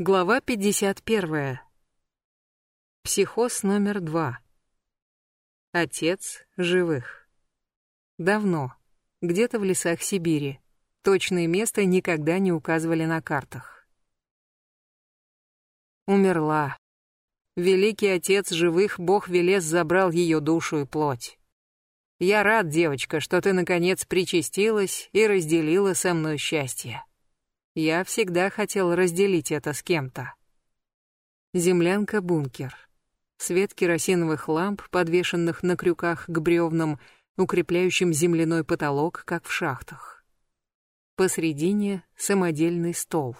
Глава 51. Психоз номер два. Отец живых. Давно. Где-то в лесах Сибири. Точное место никогда не указывали на картах. Умерла. Великий отец живых, бог Велес забрал ее душу и плоть. Я рад, девочка, что ты наконец причастилась и разделила со мной счастье. Я всегда хотел разделить это с кем-то. Землянка-бункер. Свет керосиновых ламп, подвешенных на крюках к бревнам, укрепляющим земляной потолок, как в шахтах. Посредине самодельный стол.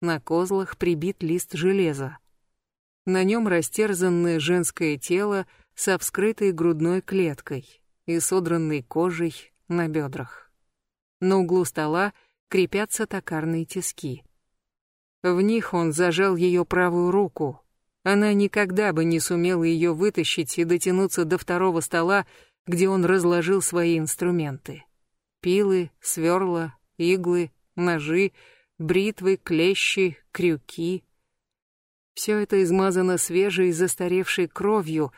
На козлах прибит лист железа. На нем растерзанное женское тело со вскрытой грудной клеткой и содранной кожей на бедрах. На углу стола крепятся токарные тиски. В них он зажал ее правую руку. Она никогда бы не сумела ее вытащить и дотянуться до второго стола, где он разложил свои инструменты. Пилы, сверла, иглы, ножи, бритвы, клещи, крюки. Все это измазано свежей, застаревшей кровью,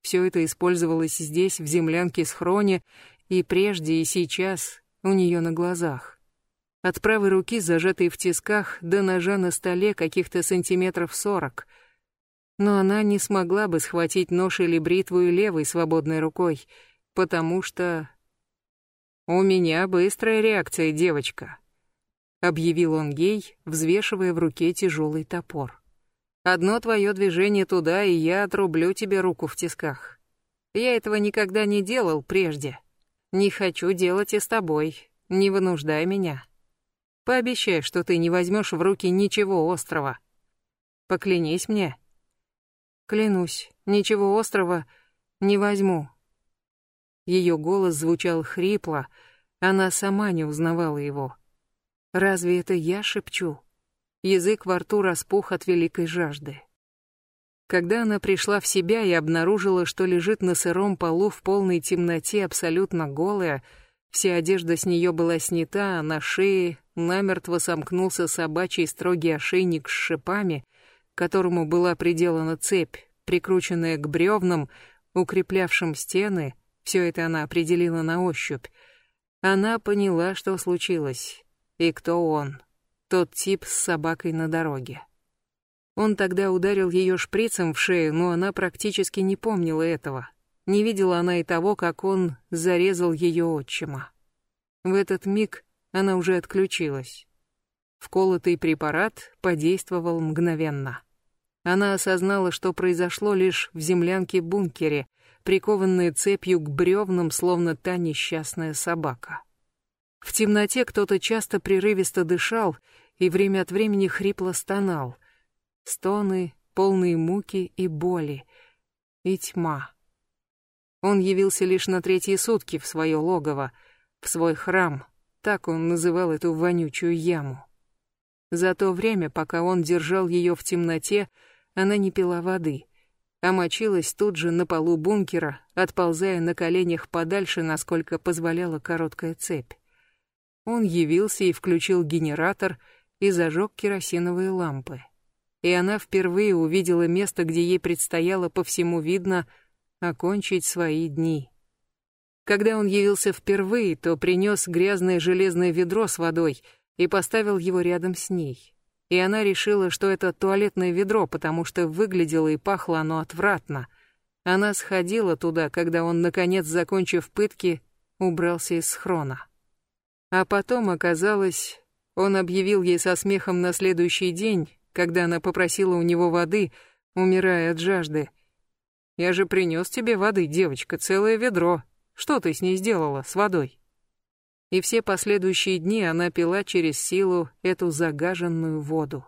все это использовалось здесь, в землянке-схроне, и прежде, и сейчас, у нее на глазах. От правой руки, зажатой в тисках, до ножа на столе каких-то сантиметров сорок. Но она не смогла бы схватить нож или бритву левой свободной рукой, потому что... «У меня быстрая реакция, девочка», — объявил он ей, взвешивая в руке тяжелый топор. «Одно твое движение туда, и я отрублю тебе руку в тисках. Я этого никогда не делал прежде. Не хочу делать и с тобой. Не вынуждай меня». Пообещай, что ты не возьмешь в руки ничего острого. Поклянись мне. Клянусь, ничего острого не возьму. Ее голос звучал хрипло, она сама не узнавала его. Разве это я шепчу? Язык во рту распух от великой жажды. Когда она пришла в себя и обнаружила, что лежит на сыром полу в полной темноте абсолютно голая, Вся одежда с нее была снята, а на шее намертво сомкнулся собачий строгий ошейник с шипами, которому была приделана цепь, прикрученная к бревнам, укреплявшим стены, все это она определила на ощупь. Она поняла, что случилось, и кто он, тот тип с собакой на дороге. Он тогда ударил ее шприцем в шею, но она практически не помнила этого. Не видела она и того, как он зарезал ее отчима. В этот миг она уже отключилась. Вколотый препарат подействовал мгновенно. Она осознала, что произошло лишь в землянке-бункере, прикованная цепью к бревнам, словно та несчастная собака. В темноте кто-то часто прерывисто дышал и время от времени хрипло стонал. Стоны, полные муки и боли. И тьма. Он явился лишь на третьи сутки в свое логово, в свой храм, так он называл эту вонючую яму. За то время, пока он держал ее в темноте, она не пила воды, а мочилась тут же на полу бункера, отползая на коленях подальше, насколько позволяла короткая цепь. Он явился и включил генератор и зажег керосиновые лампы. И она впервые увидела место, где ей предстояло по всему видно окончить свои дни. Когда он явился впервые, то принес грязное железное ведро с водой и поставил его рядом с ней. И она решила, что это туалетное ведро, потому что выглядело и пахло оно отвратно. Она сходила туда, когда он, наконец, закончив пытки, убрался из схрона. А потом оказалось, он объявил ей со смехом на следующий день, когда она попросила у него воды, умирая от жажды, я же принес тебе воды, девочка, целое ведро. Что ты с ней сделала, с водой?» И все последующие дни она пила через силу эту загаженную воду.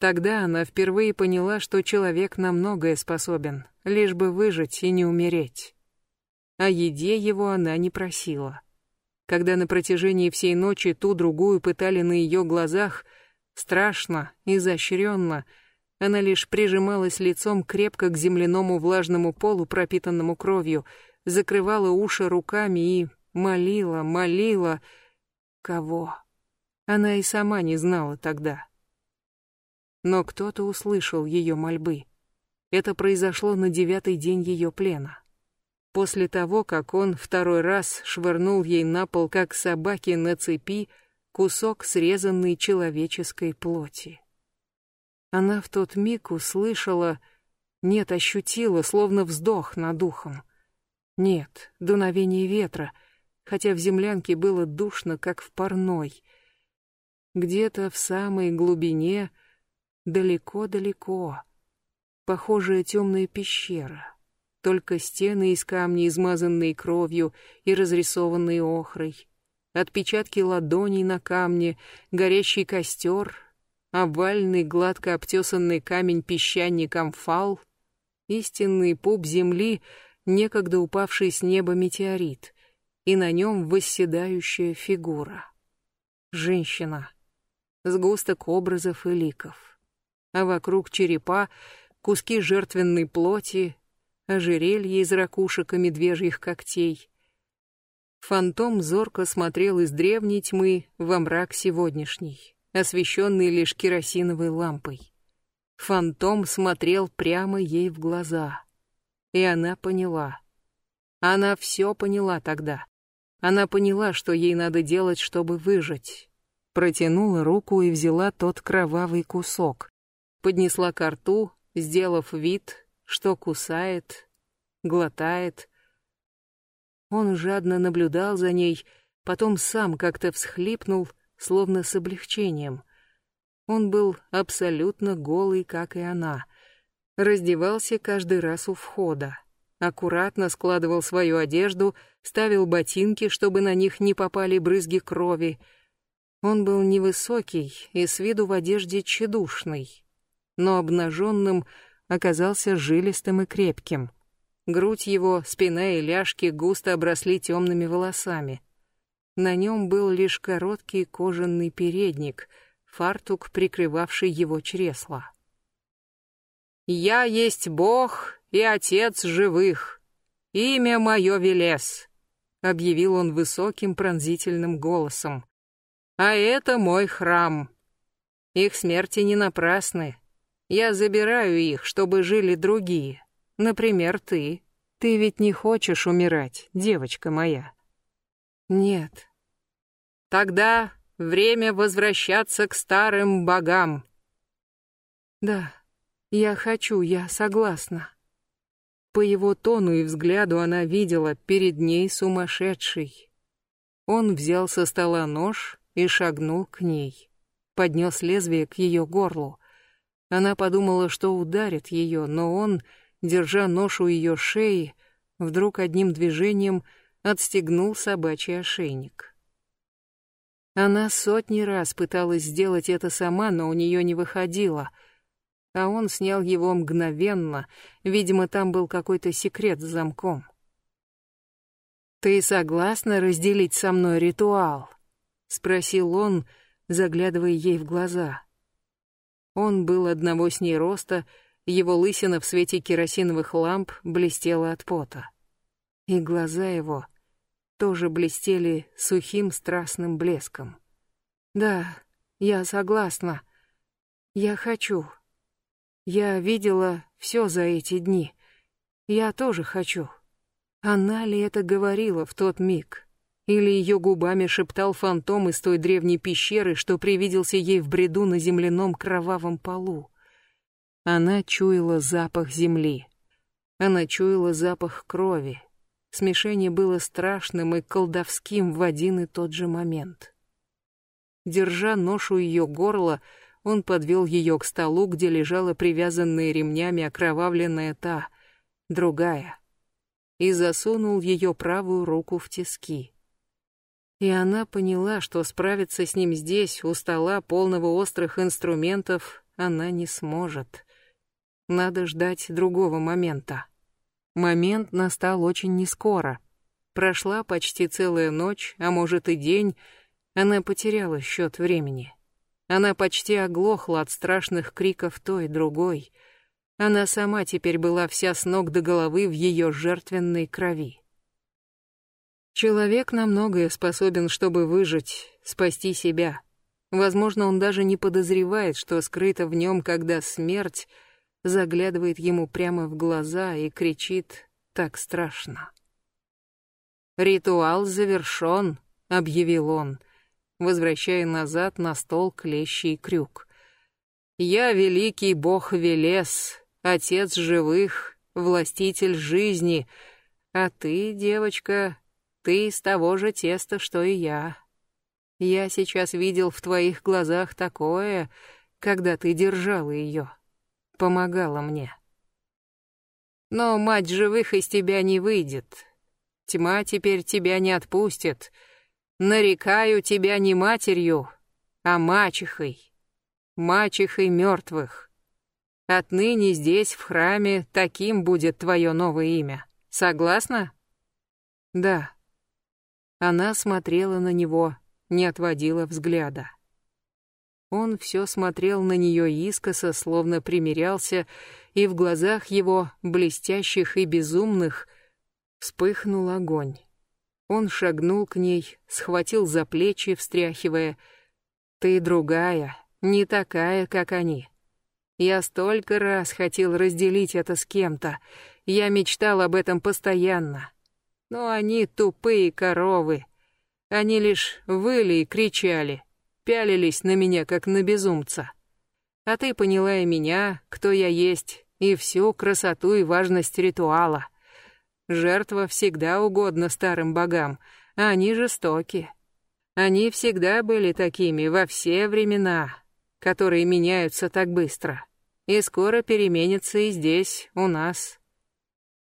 Тогда она впервые поняла, что человек на многое способен, лишь бы выжить и не умереть. О еде его она не просила. Когда на протяжении всей ночи ту другую пытали на ее глазах, страшно, изощренно, она лишь прижималась лицом крепко к земляному влажному полу, пропитанному кровью, закрывала уши руками и молила, молила. Кого? Она и сама не знала тогда. но кто-то услышал ее мольбы. Это произошло на девятый день ее плена. После того, как он второй раз швырнул ей на пол, как собаке на цепи, кусок срезанной человеческой плоти. Она в тот миг услышала, нет, ощутила, словно вздох над ухом. Нет, дуновение ветра, хотя в землянке было душно, как в парной. Где-то в самой глубине, далеко-далеко, похожая темная пещера. Только стены из камня, измазанные кровью и разрисованные охрой. Отпечатки ладоней на камне, горящий костер, овальный гладко обтесанный камень песчаник амфал, истинный пуп земли, некогда упавший с неба метеорит, и на нем восседающая фигура. Женщина. Сгусток образов и ликов. А вокруг черепа куски жертвенной плоти, ожерелье из ракушек и медвежьих когтей. Фантом зорко смотрел из древней тьмы во мрак сегодняшний освещенный лишь керосиновой лампой. Фантом смотрел прямо ей в глаза. И она поняла. Она все поняла тогда. Она поняла, что ей надо делать, чтобы выжить. Протянула руку и взяла тот кровавый кусок. Поднесла ко рту, сделав вид, что кусает, глотает. Он жадно наблюдал за ней, потом сам как-то всхлипнул словно с облегчением. Он был абсолютно голый, как и она. Раздевался каждый раз у входа. Аккуратно складывал свою одежду, ставил ботинки, чтобы на них не попали брызги крови. Он был невысокий и с виду в одежде тщедушный, но обнаженным оказался жилистым и крепким. Грудь его, спина и ляжки густо обросли темными волосами — на нем был лишь короткий кожаный передник, фартук, прикрывавший его чресла. «Я есть Бог и Отец живых. Имя мое Велес», — объявил он высоким пронзительным голосом. «А это мой храм. Их смерти не напрасны. Я забираю их, чтобы жили другие. Например, ты. Ты ведь не хочешь умирать, девочка моя?» «Нет», Тогда время возвращаться к старым богам. Да, я хочу, я согласна. По его тону и взгляду она видела перед ней сумасшедший. Он взял со стола нож и шагнул к ней. Поднес лезвие к ее горлу. Она подумала, что ударит ее, но он, держа нож у ее шеи, вдруг одним движением отстегнул собачий ошейник. Она сотни раз пыталась сделать это сама, но у нее не выходило. А он снял его мгновенно, видимо, там был какой-то секрет с замком. «Ты согласна разделить со мной ритуал?» — спросил он, заглядывая ей в глаза. Он был одного с ней роста, его лысина в свете керосиновых ламп блестела от пота. И глаза его тоже блестели сухим страстным блеском. Да, я согласна. Я хочу. Я видела все за эти дни. Я тоже хочу. Она ли это говорила в тот миг? Или ее губами шептал фантом из той древней пещеры, что привиделся ей в бреду на земляном кровавом полу? Она чуяла запах земли. Она чуяла запах крови. Смешение было страшным и колдовским в один и тот же момент. Держа нож у ее горла, он подвел ее к столу, где лежала привязанная ремнями окровавленная та, другая, и засунул ее правую руку в тиски. И она поняла, что справиться с ним здесь, у стола, полного острых инструментов, она не сможет. Надо ждать другого момента. Момент настал очень нескоро. Прошла почти целая ночь, а может и день. Она потеряла счет времени. Она почти оглохла от страшных криков той и другой. Она сама теперь была вся с ног до головы в ее жертвенной крови. Человек на многое способен, чтобы выжить, спасти себя. Возможно, он даже не подозревает, что скрыто в нем, когда смерть заглядывает ему прямо в глаза и кричит так страшно. «Ритуал завершен», — объявил он, возвращая назад на стол клещий крюк. «Я великий бог Велес, отец живых, властитель жизни, а ты, девочка, ты из того же теста, что и я. Я сейчас видел в твоих глазах такое, когда ты держала ее, помогала мне. Но мать живых из тебя не выйдет. Тьма теперь тебя не отпустит. Нарекаю тебя не матерью, а мачехой, мачехой мертвых. Отныне здесь, в храме, таким будет твое новое имя. Согласна? Да. Она смотрела на него, не отводила взгляда. Он все смотрел на нее искоса, словно примирялся, и в глазах его, блестящих и безумных, вспыхнул огонь. Он шагнул к ней, схватил за плечи, встряхивая. «Ты другая, не такая, как они. Я столько раз хотел разделить это с кем-то. Я мечтал об этом постоянно. Но они тупые коровы. Они лишь выли и кричали, пялились на меня, как на безумца. А ты поняла и меня, кто я есть, и всю красоту и важность ритуала. Жертва всегда угодна старым богам, а они жестоки. Они всегда были такими во все времена, которые меняются так быстро и скоро переменится и здесь, у нас.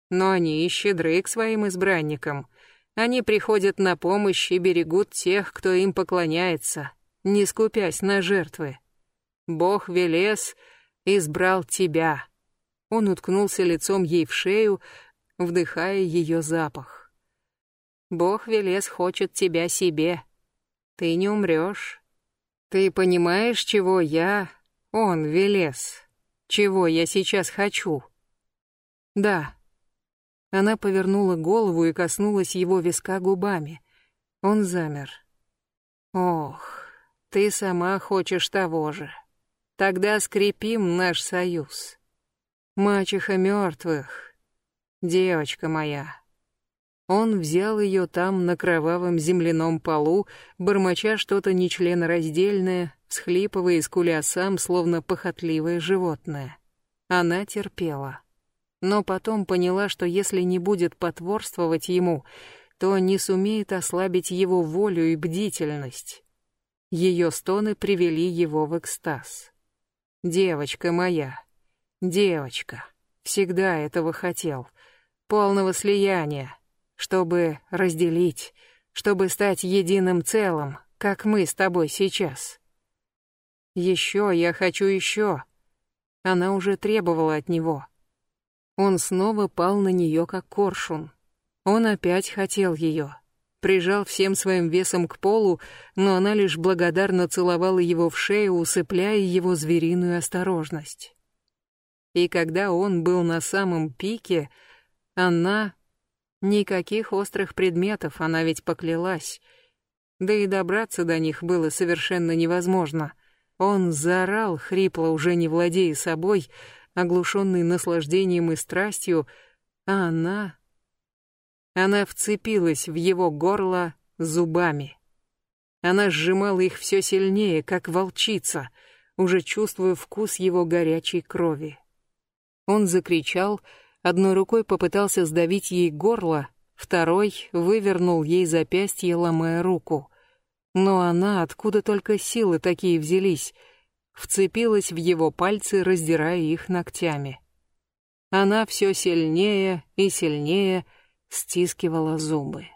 Но они и щедры к своим избранникам. Они приходят на помощь и берегут тех, кто им поклоняется, не скупясь на жертвы. Бог Велес избрал тебя. Он уткнулся лицом ей в шею, вдыхая ее запах. Бог Велес хочет тебя себе. Ты не умрешь. Ты понимаешь, чего я, он, Велес, чего я сейчас хочу. Да. Она повернула голову и коснулась его виска губами. Он замер. Ох, ты сама хочешь того же. Тогда скрепим наш союз. Мачеха мертвых, девочка моя. Он взял ее там на кровавом земляном полу, бормоча что-то нечленораздельное, всхлипывая и скуля сам, словно похотливое животное. Она терпела. Но потом поняла, что если не будет потворствовать ему, то не сумеет ослабить его волю и бдительность. Ее стоны привели его в экстаз. «Девочка моя, девочка, всегда этого хотел, полного слияния, чтобы разделить, чтобы стать единым целым, как мы с тобой сейчас. Еще, я хочу еще. Она уже требовала от него. Он снова пал на нее, как коршун. Он опять хотел ее. Прижал всем своим весом к полу, но она лишь благодарно целовала его в шею, усыпляя его звериную осторожность. И когда он был на самом пике, она... Никаких острых предметов, она ведь поклялась. Да и добраться до них было совершенно невозможно — он заорал, хрипло, уже не владея собой, оглушенный наслаждением и страстью, а она... Она вцепилась в его горло зубами. Она сжимала их все сильнее, как волчица, уже чувствуя вкус его горячей крови. Он закричал, одной рукой попытался сдавить ей горло, второй вывернул ей запястье, ломая руку. Но она, откуда только силы такие взялись, вцепилась в его пальцы, раздирая их ногтями. Она все сильнее и сильнее стискивала зубы.